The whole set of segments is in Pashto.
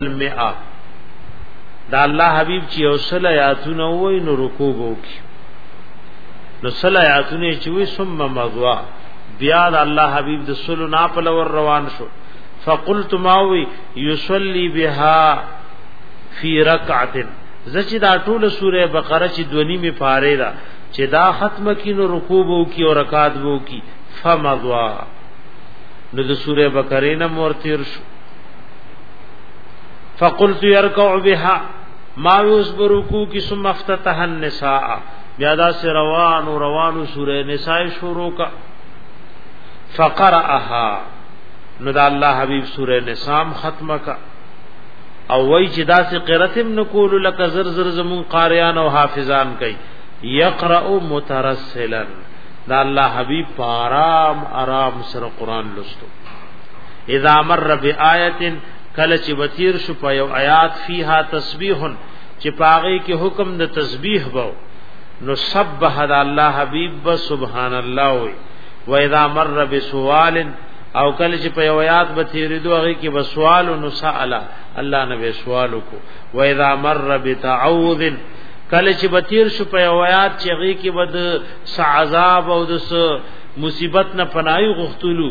المئه دا الله حبیب چې او صلی آیاتونه وای نو رکوع وکي نو صلی آیاتونه چې وي ثم مضوا بیا د الله حبیب د صلی نا په لور روان شو فقلت ما وی یصلی بها فی رکعت زچ دا ټول سوره بقره چې دونی می پاره دا چې دا ختمه کینو رکوع وو کی او رکعات وو کی فمضوا نو د سوره بقره نه مور تیر شو فقلت يركع بها ما اوس برکو کی ثم افتتح النساء بیا دا سر روان او روان سوره نساء شروع کا فقرأها نو دا الله حبیب سوره نساء ختمه کا او وای چې دا سه قرتم نکول لک زر زر زمون قاریان او حافظان کوي یقرأ مترسلا دا الله حبیب پارام آرام سره قران لستو اذا مر بآیت کله چې وتیر شو په یو آیات فیها تسبیح چې پاغه کې حکم د تسبیح وو نو سبح د الله حبیب به سبحان الله وي و اذا مر بسوال او کله چې په یو آیات به تیر دوه هغه کې بسوال نو سال الله نبی سوال کو و اذا مر بتعوذ کله چې بتیر شو په آیات چې هغه کې بد عذاب او د مصیبت نه پناهي غختلو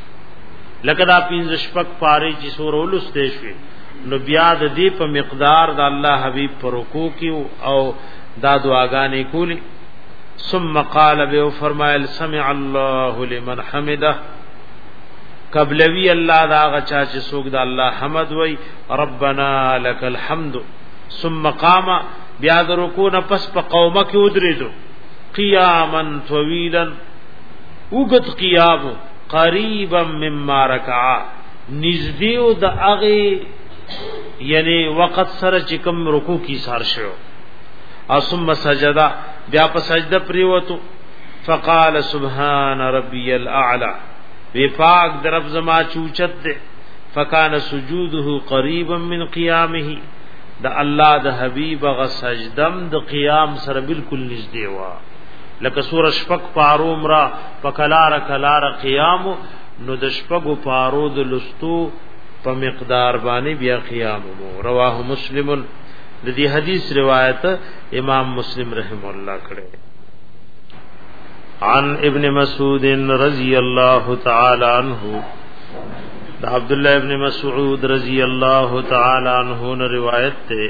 لکه دا پینځه شپک پاره چې سور ولسته شوي نو بیا د دې په مقدار د الله حبیب پر رکوع کې او دا دعاګانې کولې ثم قال به فرمایل سمع الله لمن حمده قبلوی الله دا غچا چې سوګ د الله حمد وای ربنا لك الحمد ثم قام بیا د رکوع نه پس په قومه کې ودرېدو قیاما طویلا اوګت قیام قریبا مما رکعا نزدیو د اغه یعنی وقت سره چې کوم رکوع کی سار شو اسم سجدا بیا په سجده پریوتو فقال سبحان ربي الاعلى وی پاک درب زما چوچت دے فکان سجوده قریبا من قیامه د الله د حبیب غ سجدم د قیام سره بالکل نږدې و لکه سور شپک پارو مرا پکلار کلار قیام نو د شپګو پارو د لستو په مقدار باندې بیا قیام مو رواه مسلم د دې حدیث روایت امام مسلم رحم الله کړه عن ابن مسعود رضی الله تعالی عنہ دا عبد الله ابن مسعود رضی الله تعالی عنہ نے روایت ته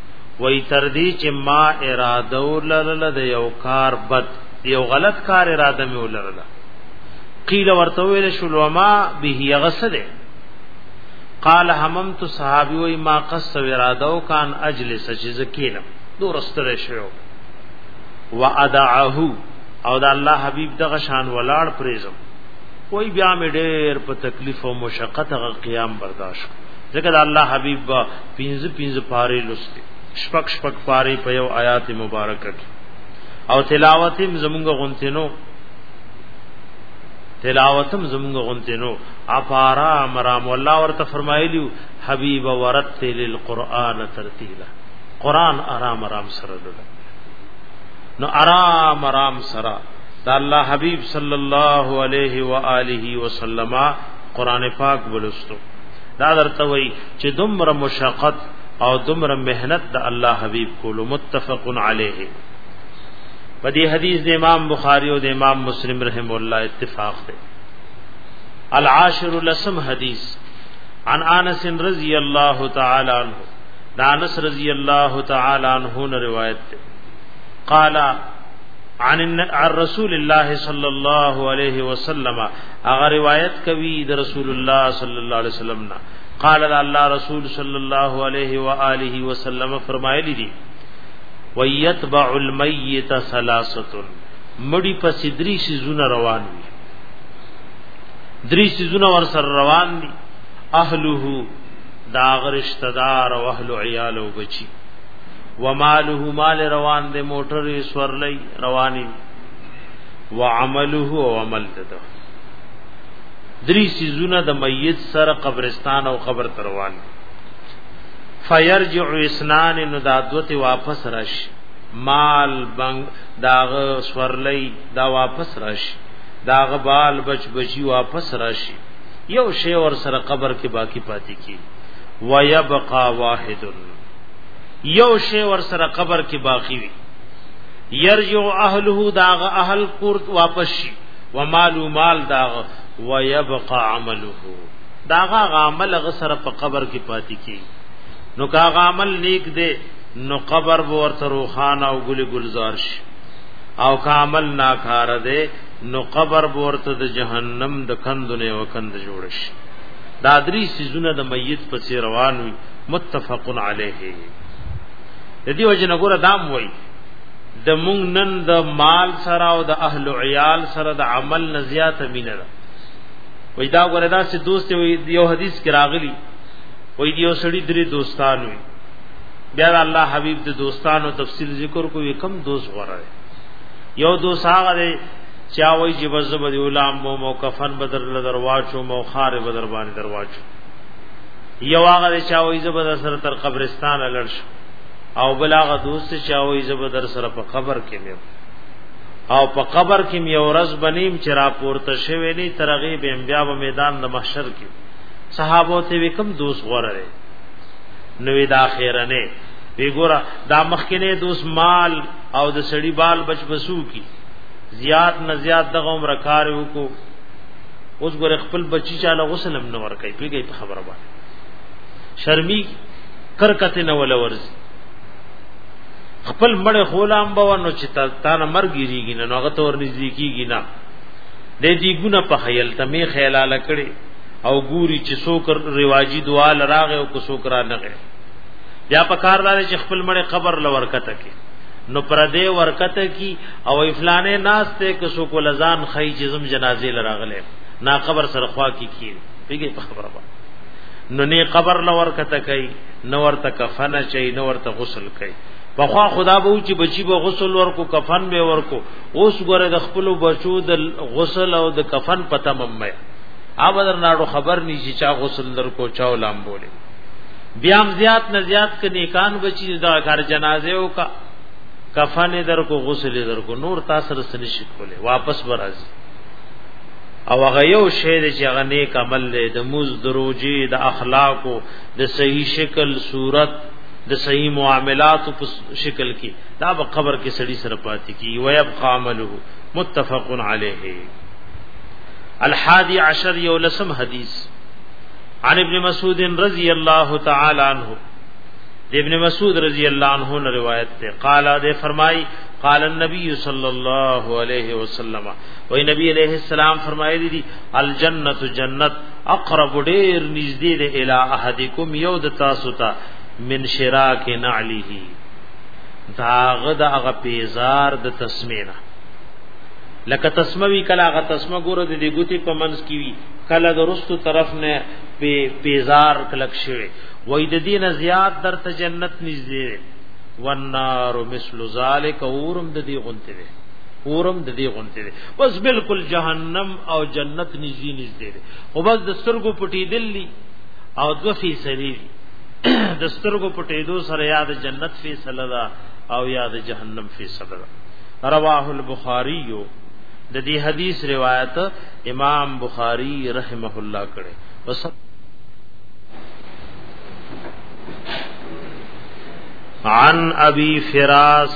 وای تر دې چې ما اراده ولرله د یو کار بد یو غلط کار اراده مې ولرله قیل ورته ویل شول وما به یغسله قال هممت صحابي وای ما قص اراده او کان اجلس چې زکینم دور استره شو وادعه او دا الله حبیب دغه شان ولاړ پریزم وای بیا مې ډېر په تکلیف او مشقت غ قیام برداشت ځکه دا الله حبیب پینځه پینځه پاره لسته شپک شپک پاره په یو آیات مبارکه کې او تلاوتیم زمونږ غونتینو تلاوتم زمونږ غونتینو اپارا مرام الله ورته فرمایلیو حبیب ورت للقران ترتیلا قران آرام آرام سره لړل نو آرام آرام سره دا الله حبیب صلی الله علیه و آله وسلم قران پاک ولستو دا درته وای چې دومره مشقت او دومره مهنت د الله حبيب کولو متفق عليه په دې حدیث د امام بخاری او د امام مسلم رحم الله اتفاق دی العاشر لسم حدیث عن انس رضی الله تعالی عنہ انس رضی الله تعالی عنہ نے روایت ہے قال عن رسول الله صلی الله علیه وسلم اگر روایت کوي د رسول الله صلی الله علیه وسلم نه قال الله رسول صلی الله علیه و آله وسلم فرمایلی دي ويتبع الميت ثلاثه مړی په سدری سيزونه روان وي درې سيزونه ور سره روان دي اهله دا غرشتہ دار او اهل عيال او بچي وماله مال روان دي موټر سورلې رواني وعمله او عمل دته دری سیزونه د میت سره قبرستان او قبر تروان فیرجع اسنان نو دا دوته واپس راش مال بنگ داغ سورلی دا واپس راش داغ بال بچ بچی واپس راشي یو شی ور سره قبر کې باقی پاتې کی ويبقى واحد یو شی ور سره قبر کې باقی وي يرجو اهله داغه اهل کور واپس شي ومال مال دا ويبقى عمله دا غا عمل غسر په قبر کې پاتې کی نو کا عمل نیک دی نو قبر به ورته روخانه او ګل گلزار شي او کا عمل ناکار دی نو قبر به ورته د جهنم د کندونه وکند جوړ شي دا درې سيزونه د میت په څیر روان وي متفق علیه د دې وجه نګور دام وای د مونږ نن د مال سره او د اهل عیال سره د عمل نه زیات مینه ده وای دا غره دا چې دوست یو حدیث کې راغلی وای دی یو سړی درې دوستان وي بیا الله حبیب د دوستانو تفصیل ذکر کوي کم دوست غره یو دوست هغه دی چې وای چې بزب دی علماء مو مو کفن بدر لدر واچو مو خار بدر باندې درواچو یو هغه چې وای زبر سره تر قبرستان لړ شو او بلاغ دوست چاوي زبر در سره په قبر کې مې او په قبر کې مې اورز بنیم چې را پورته شوی نه ترغه به بیا په میدان د محشر کې صحابو ته وکم دوست غوړه نوې دا خیره نه وی ګوره دا مخکنه دوس مال او د سړی بال بچ بسو کی زیات نه زیات دغه عمر کار وکړو اوس ګوره خپل بچی چاله غسل هم نه ور کوي پیږي په خبره باندې شرمی کرکته نه ولا ورز خپل مړ غلام به ونو چې تا نه مرګ یریږي نه هغه تور نږدې کیږي نه د دې ګونه په خیال ته می خیالاله کړي او ګوري چې څوک رواجی دعا لراغه او کو څوک را نه بیا په کار دار چې خپل مړ قبر لور کته کې نو پر دې ورکته کی او افلانې ناس ته کو څوک لزان خی جزم جنازې لراغله نا قبر سره خوا کی کی پیګه په خبره نو نه قبر لور کته کوي نو ورته کفن چي نو ورته غسل کوي بخوا خدا به چې بچي به غسل ورکو کفن به ورکو اوس ګره د خپل بچو د غسل او د کفن پته ممه اوبدر ناړو خبر نشي چا غسل درکو چا لام بوله بیا زیات نه زیات ک نیکان بچی دا کار جنازه او کا کفن درکو غسل درکو نور تاسو سره سنشي کوله واپس برازي او هغه یو شی دی چې هغه نیک عمل دی د موز دروجي د اخلاقو د صحیح شکل صورت د صحیح معاملات په شکل کې دا په قبر کې سړی سره پاتې کی او يبقى عمله متفق عليه الحادي عشر یولسم حدیث عن ابن مسعود رضی الله تعالی عنہ د ابن مسعود رضی الله عنه نے روایت ته قال دے فرمائی قال النبی صلی الله علیه وسلم وای نبی علیہ السلام فرمایلی دي الجنت جنت اقرب ډیر نږدې ده الی احدکم یو د تاسو ته من شراک نعلیه داغه د هغه پیزار د تسمینا لکه تسموی کله هغه تسمه ګوره د دې ګوتی په منځ کې وی کله د رستو طرف نه په پیزار کلک شوی وای د دین زیات در ته جنت نږدې والنار مثل ذالک اورم د دې غنته کورم د دې غونته دی بس بالکل جهنم او جنت نږدې نږدې دی او بس د سترګو پټې دلی او دو فیصدی دی د سترګو پټې دو سره یاد جنت فیصله ده او یاد جهنم فیصله ده رواه البخاری یو د دې حدیث روایت امام بخاری رحمه الله کړه وس عن ابي فراس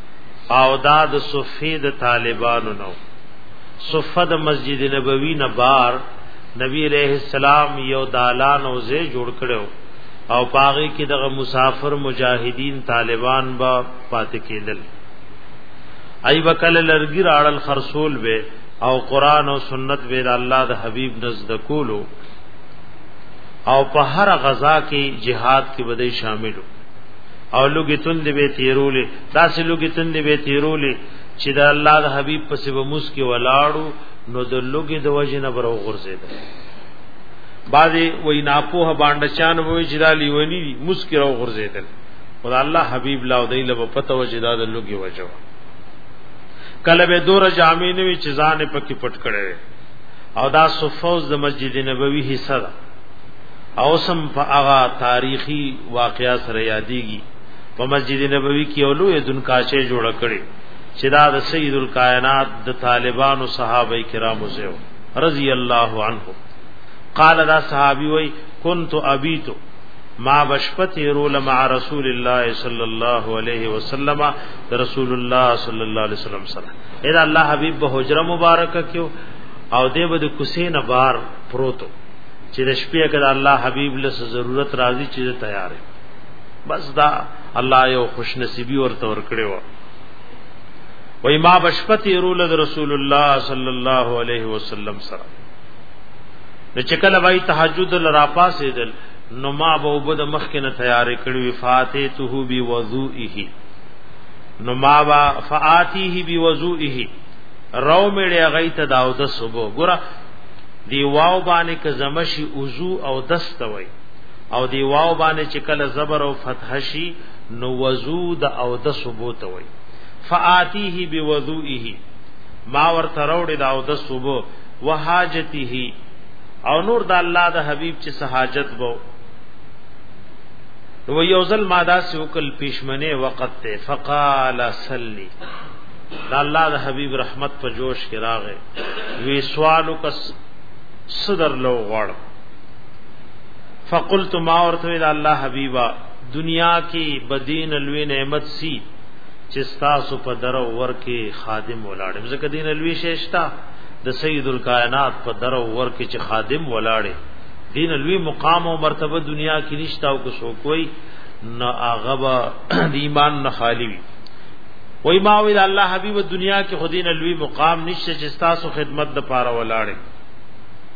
او دا د صفه د طالبانو نو صفه د مسجد نبوي نه بار نبی عليه السلام یو دالان او زه جوړ کړو او پاغي کې دغه مسافر مجاهدین طالبان با پاتې کېدل ای وکل لرګي راړل خرصول به او قران او سنت به د الله د حبيب نزد کولو او په هر غزا کې jihad کې بده شاملو او لوګي تند به تیرولې داسې لوګي تند به تیرولې چې د الله د حبیب په سبب موس کې ولاړو نو د لوګي د وجه نه برو غرزید بعضی وای ناپوه باندې چان وای چې دا لیونی دي موس کې راو غرزیدل خدای الله حبیب لا او دی له پته و چې دا د لوګي وجه کله به دور جامې نه وی چې ځان پکې پټ کړي او دا صفوز د مسجد نبوي حصہ ده او سم په هغه تاریخي واقعیا سره یادېږي په مسجد نبوي کې یو لوی دنکاشه جوړ کړي چې دا د سید الکائنات د طالبانو صحابه کرامو زو رضی الله عنه قال دا صحابي وای كنت ابيت ما بشپتی رول مع رسول الله صلی الله علیه وسلم رسول الله صلی الله علیه وسلم سره اذا الله حبیب به حجره مبارکه کیو او دیو د کوسین بار پروتو چې د شپې اگر الله حبيب له ضرورت راضي چې تیار بس دا الله یو خوش نصیبی ورته ور کړی و وای ما بشپتی رول رسول الله صلی الله علیه وسلم سره نو چې کله وای تهجد لرا پاسې دل نو ما به وبد مخ کې نه تیار کړی فاتې ته بي وضوئه نو ما با فاتیه بی وضوئه رو میړی غیت داو د صبح ګره دی واو باندې که زمشي عضو او دست وای او دی واو باندې چې کله زبر او فتح شي نو وضو د او د ثبوت وای فآتیه بوضوئه ما ورته راوړی دا او د صبح وحاجته او نور د الله د حبیب چې سہاجت وو نو یو ځل ما دا سوکل پښمنه وخت ته فقال صلی دا الله د حبیب رحمت په جوش کې راغې وی سوالو کس صدر لو غړ فقلت ما ورته ویل الله حبیبا دنیا کې بدین الوی نعمت سی چې تاسو په درو ورکه خادم ولاړم زکه دین الوی شیشتا د سید الکائنات په درو ورکه چې خادم ولاړې دین الوی مقام او مرتبه دنیا کې نشتا او کو سو کوئی نو هغه به د ایمان نه خالی وي وای ما وی الله حبیب دنیا کې خدین لوی مقام نشته چې تاسو خدمت د پاره ولاړې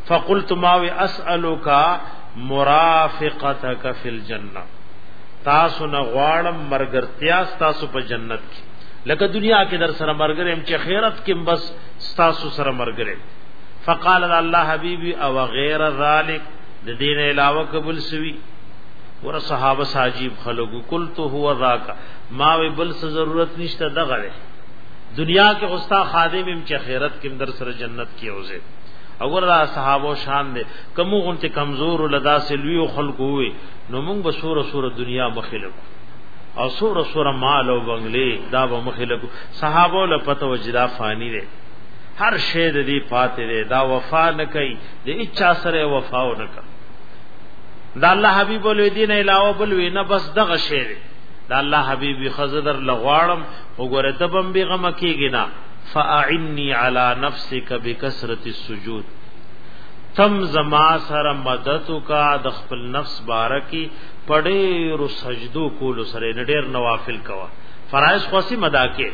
فقلت ما وی اسالک مرافقتک فی الجنه تاسو نه غواړم مرګرتیا تاسو په جنت کې لکه دنیا کې در سره مرګرم چې خیرت کې بس تاسو سره مرګرم فقال الله حبیبی او غیر ذلک د دین علاوه قبول سوی ور صحابه ساجیب خلقو قلت هو ذاک ما وی بل څه ضرورت نشته دغه دی دنیا کې اوستا خادم هم چې خیرت کې در سره جنت کې اوځي اور را صحابه شان دي کوم غونته کمزور لدا سه لوی خلق وي نو موږ به سور سور دنیا مخلق او سور سور مال او بنگلې دا به مخلق صحابه له پته وجدا فانی دي هر شی د دې پاتې دی دا وفا نه کوي د اچا سره وفا نه کوي دا الله حبيب ولې دین علاوه بل وینه بس دغه شی دی دا الله حبیبی خزدر لغواړم وګوره ته بم بی غم کیږي نه فاعنی علی نفسک بکثرت السجود تم زما سره مدد کا د خپل نفس بارکی پډې رو سجدو کول سره نډیر نوافل کوا فرایض خواسي مدا کې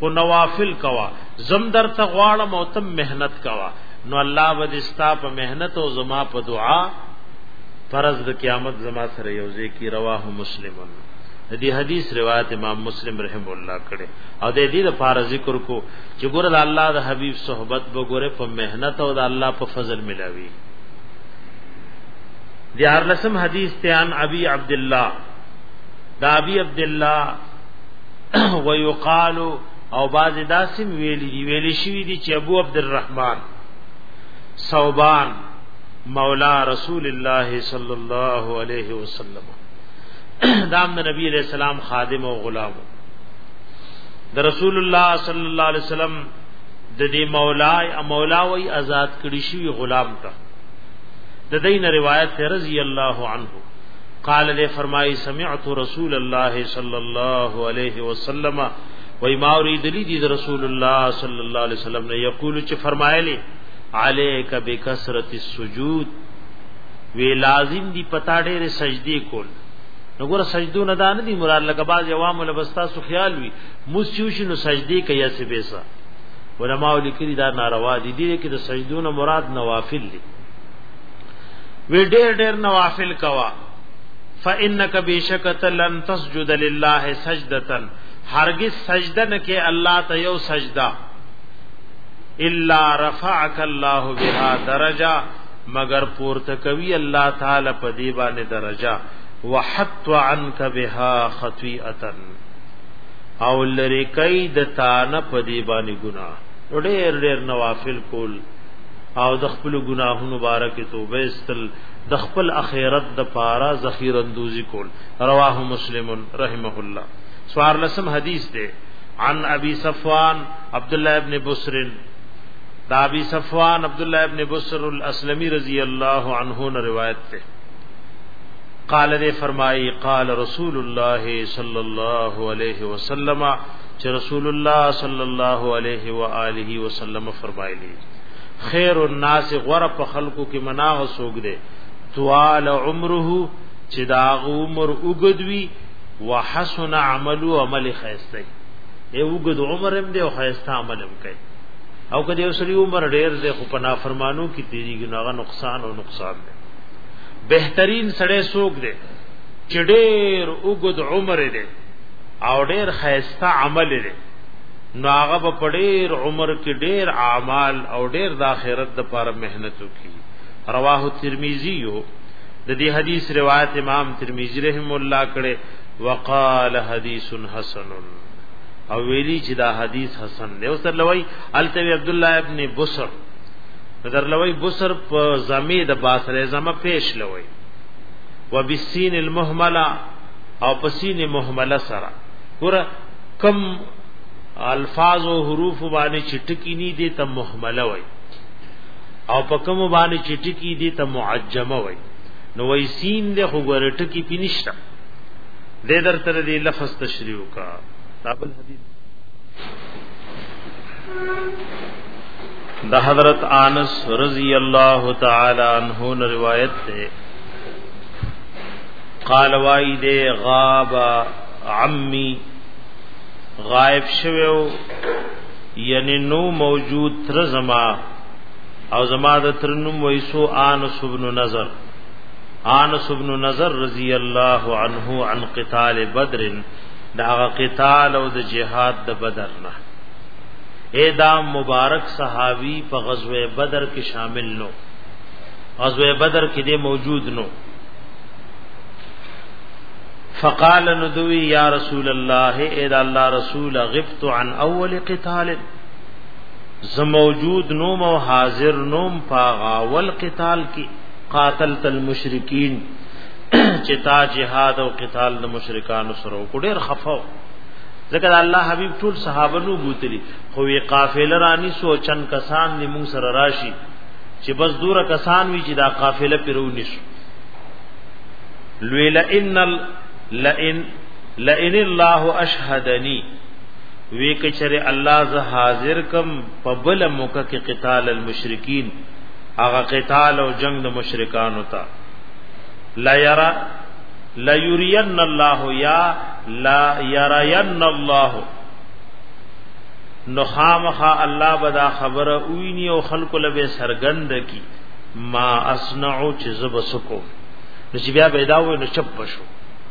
او نوافل کوا زم در ته غواړم او تم مهنت کوا نو الله ودستا په مهنت او زما په دعا فرض د قیامت زما سره یو ځای کی رواه مسلمون د دې حدیث روایت امام مسلم رحم الله کړي او د دې لپاره ذکر کو چې ګور د الله د حبیب صحبت به ګوره په مهنت او د الله په فضل ملاوي دی هر لسم حدیث ته ان ابي عبد الله دا ابي عبد الله ويقال او باز داسم ویلی ویلی شوی دی چې ابو عبد الرحمن صوبان مولا رسول الله صلی الله علیه وسلم دام د نبی علیہ السلام خادم او غلام د رسول الله صلی الله علیه وسلم د دې مولا مولا وی آزاد کړی شوی غلام ته د دین روایت رضی الله عنه قال له فرمای سمعت رسول الله صلی الله علیه وسلم وای ما اوریدلی دی رسول الله صلی الله علیه وسلم نے یقول چې فرمایلی علیک بکثرت السجود وی لازم دی پتا ډېر سجدی کول نګور سجدو نه دان دی مراد لکه باز عوام لبستا سو خیال وی مسیوش نو سجدی کیا سی بیسا علماء لیکلی دا ناروا دي دي کې د سجدو نه مراد نوافل دي وی ډېر ډېر نوافل کوا فانک بشکت لن تسجد لله سجدتن هرگز سجده نه کې الله ته یو سجده الا رفعك الله بها درجه مگر پورته کوي الله تعالی په دی باندې درجه وحت عنك بها خطيئه او لری کوي د تانه په دی باندې ګنا ډېر ډېر نوافل کول او د خپل ګناهونو بارکه توبه استل د خپل اخرت د پاره ذخیره اندوزی کول رواه مسلم رحمه الله سوار لسم حدیث ده عن ابي صفوان عبد الله ابن بصر دا ابي صفوان عبد الله ابن بصر الاسلمي رضی الله عنه نے روایت ته قال دے فرمائی قال رسول الله صلی الله علیه وسلم چې رسول الله صلی الله علیه و آله وسلم فرمایلی خیر الناس غره په خلقو کې مناه سوګ دے طوال عمره چې دا عمر وګدوي وحسن عمل او عمل خیسته ای وګد عمر هم دی او خیسته عمل هم کوي او کدی اوسری عمر ډیر دی خو په نافرمانو کې تیری ګناغه نقصان او نقصان دی بهترین سړی سوق دی چې ډیر وګد عمر دی او ډیر خیسته عمل دی نو هغه په ډیر عمر کې ډیر اعمال او ډیر د آخرت لپاره مهنت وکړي رواه ترمذی یو د دې حدیث روایت امام ترمذی رحم الله کړه وقال حدیث حسن او ویلی چې دا حدیث حسن دی او سر لوی التوی عبد الله ابن بصر در لوی بصر په زمي د باسر زمه پیش لوی وبسین المهمله او پسین مهمله سره ګور کم الفاظ او حروف باندې چټکی نی دي ته مهمله وای او په کوم باندې چې ټکی دي ته معجمه وای نو وای سین د خو ګور ټکی پینشته د در تر دې لفظ تشریح کا دابل حدیث د حضرت انس رضی الله تعالی عنہ نے روایت ہے قال وای دے غاب عمی غائب شویو یعنی نو موجود تر زما او زما د ترنم ویسو انس بن نظر انس بن نظر رضی الله عنه عن قتال بدر دا قتال او د جهاد د بدر نه اے دا مبارک صحابی په غزوه بدر کې شامل نو غزوه بدر کې دی موجود نو فقال ندوی یا رسول الله اے دا الله رسول غبت عن اول قتال زه موجود نوم او حاضر نوم پاغاول قتال کې قاتل تل مشرکین چې تا جهاد او قتال د مشرکانو سره وکړ ډېر خفاو ذکر الله حبیب ټول صحابه نو بوتلی خو وی قافله رانی سو چن کسان دی مون سره راشي چې بس دور کسان وی چې دا قافله پیرونی شو لویل ان لئن لئن الله اشهدنی وی کچره الله ز حاضر کم په بل موقع کې قتال المشرکین هغه قتال او جنگ د مشرکانو ته لا یرا لا یرین الله یا لا یرین الله نو خامخا الله بدا خبره اوینی او خلق له به سرګند کی ما اسنعو چې زب سکو نو چې بیا پیدا و نو چپ شو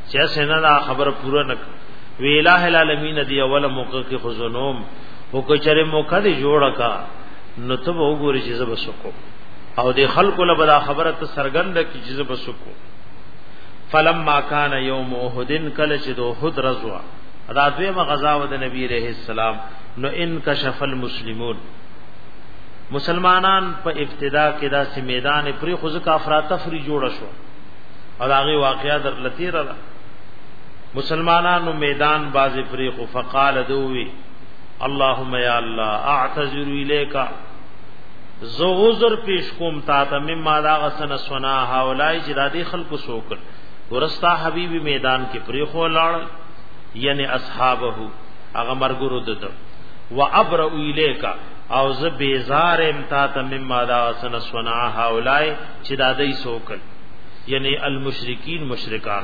چې اسنه خبره پوره نکړه وی الہ العالمین دی اول موقع کې خزنوم او کچره موقع دی جوړه کا نو ته وګوري چې زب سکو او د خلکو له بلا خبره ته سرګند کې چې زب سکو فلما کان یوم احدن کله چې دو حد رضوا ادا دوی مغزا و د نبی رحم السلام نو ان کشف المسلمون مسلمانان په ابتدا کې دا سي میدان پرې خو ځکه افراتفری جوړ شو او هغه واقعیا در لتیره مسلمانانو میدان باز فریق فقال دوی اللهم یا الله اعتذر الیک زو عذر پیش کوم تا ته مما دا غسن سنا هاولای چې د دې خلکو سوکړ ورستا حبیب میدان کې پری خو لاړ یعنی اصحابه هغه مرګرو دته و ابر الیک او ز بیزار امتا ته مما دا غسن سنا هاولای چې د دې سوکړ یعنی المشرکین مشرکان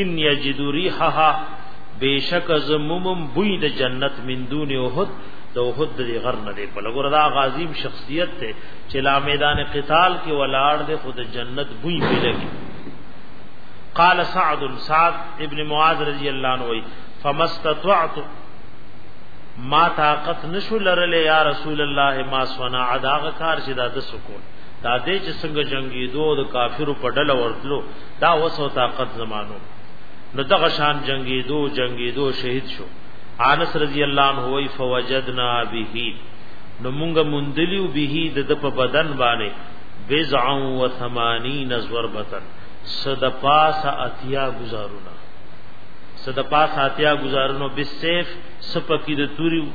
ان یجدو ریحها بیشک زمومم بوی د جنت من دون احد د احد د غر نه دی په لګور دا غازیم شخصیت ته چې لا میدان قتال کې ولاړ دی خود جنت بوی پیلګي قال سعد سعد ابن معاذ رضی الله عنه وی فمستطعت ما طاقت نشو لرلې یا رسول الله ما سنا اداغه کار چې دا د سکون دا دې چې څنګه جنگي دوه د کافرو په ډله ورتلو دا وسو طاقت زمانو نو دغه شان جنگي دو جنگي دو شهید شو انس رضی الله عنه وی فوجدنا به نو مونږ مندلیو به د په بدن باندې بضع و 80 ضربتن صد پاس اتیا گزارونه صد پاس اتیا گزارونو بالسيف سپکی د توریو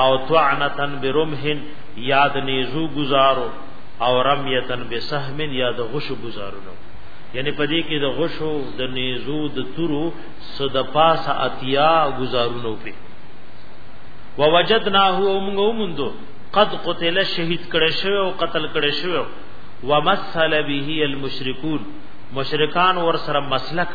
او طعنتن برمحن یاد نیزو گزارو او رمیتن بسهم یاد غش گزارو یعنی په دې کې د غشو د نيزو د تورو صد پاس اتیا گزارونو په ووجدناه موږ موندو قد قتل شهید کړه شو او قتل کړه شو ومثل به المشركون مشرکان ور سره مسلک